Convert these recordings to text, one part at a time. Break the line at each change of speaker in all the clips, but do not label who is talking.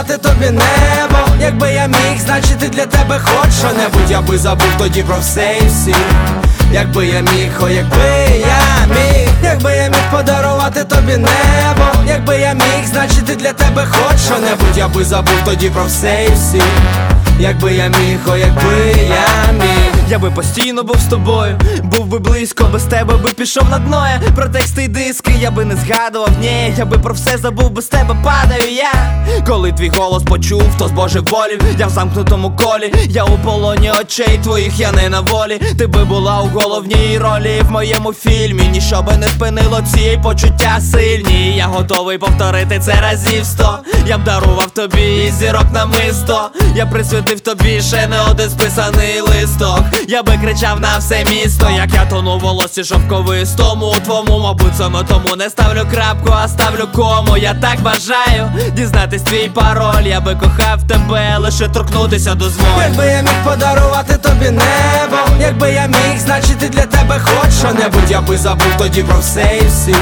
подарувати тобі небо. Якби я міг, значить і для тебе хоч що-небудь, я би забув тоді про все і всі. Якби я міг, о, якби я міг, якби я міг подарувати тобі небо, якби я міг, значить і для тебе хоч що-небудь, я би забув тоді про все і всі. Якби я міг, о, якби я міг.
Я би постійно був з тобою, був би близько, без тебе би пішов на дно я Про тексти й диски я би не згадував, ні, я би про все забув, без тебе падаю я. Коли твій голос почув, то з Божих болів, я в замкнутому колі, я у полоні очей твоїх, я не на волі. Ти би була у головній ролі в моєму фільмі. Ніщо би не спинило ці почуття сильні. Я готовий повторити це разів сто. Я б дарував тобі зірок на мисто. Я присвятив тобі ще не один списаний листок. Я би кричав на все місто, як я тону в волосі шовковистому твому, мабуть, саме тому не ставлю крапку, а ставлю кому. Я так бажаю дізнатись твій пароль. Я би кохав тебе, лише торкнутися дозволь.
Якби я міг подарувати тобі небо, якби я міг, значить і для тебе хоч що-небудь, я би забув тоді про все і всі.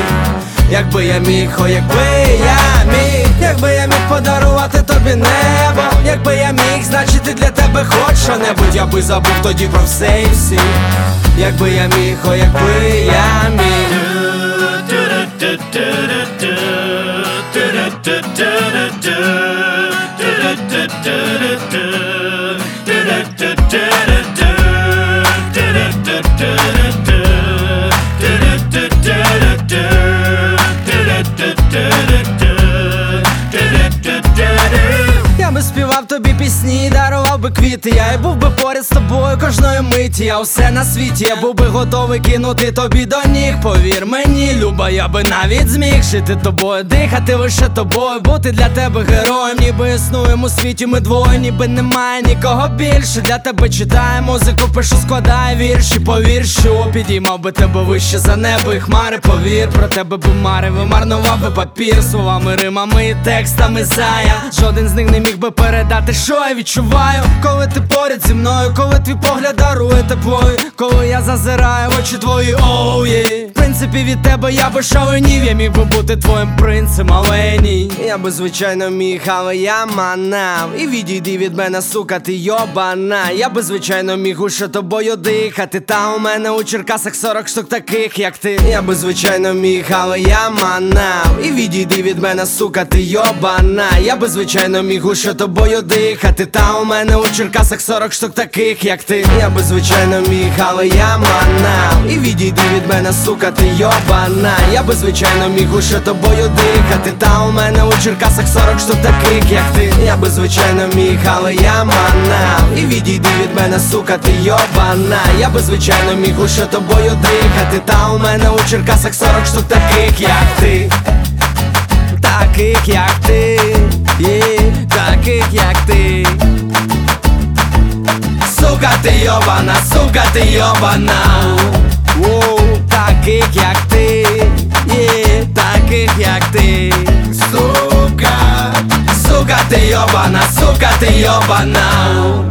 Якби я міг, о, якби я міг, якби я міг подарувати тобі небо, якби я міг, значить і для тебе хоч що-небудь, я би забув тоді про все і всі. Якби я міг, о, якби я міг. Тобі пісні, дарував би квіти. Я і був би поряд з тобою кожної миті. Я все на світі, я був би готовий кинути тобі до ніг. Повір мені, люба, я би навіть зміг жити тобою, дихати лише тобою, бути для тебе героєм, ніби існуємо у світі. Ми двоє, ніби немає нікого більше. Для тебе читаю музику, пишу, складаю вірші. Повір, що підіймав би тебе вище за небо і хмари. Повір, про тебе би мари, вимарнував би папір словами, римами і текстами зая. Жоден з них не міг би передати, що я відчуваю, коли ти поряд зі мною, коли твій погляд дарує теплою, коли я зазираю в очі твої, оу є В принципі, від тебе я би шаленів, я міг би бути твоїм принцем, але ні. Я би звичайно міг, але я манав. І відійди від мене, сука, ти йобана. Я би звичайно міг уше тобою дихати. Та у мене у Черкасах 40 штук таких, як ти. Я би звичайно міг, але я манав. І відійди від мене, сука, ти йобана. Я би звичайно міг уше тобою дихати. Та у мене у Черкасах 40 штук таких, як ти. Я би звичайно міг, але я манав. І відійди від мене, сука, ти йобана. Я би звичайно міг уше тобою дихати. Та у мене у Черкасах 40 штук таких, як ти. Я би звичайно міг, але я манав. І відійди від мене, сука, ти йобана. Я би звичайно міг уше тобою дихати. Та у мене у Черкасах 40 штук таких, як ти. Таких, як ти, таких, як ти. Сука, ти йобана, сука, ти йобана. Таких, як ти, є, таких, як ти. Сука, сука, ти йобана, сука, ти йобана.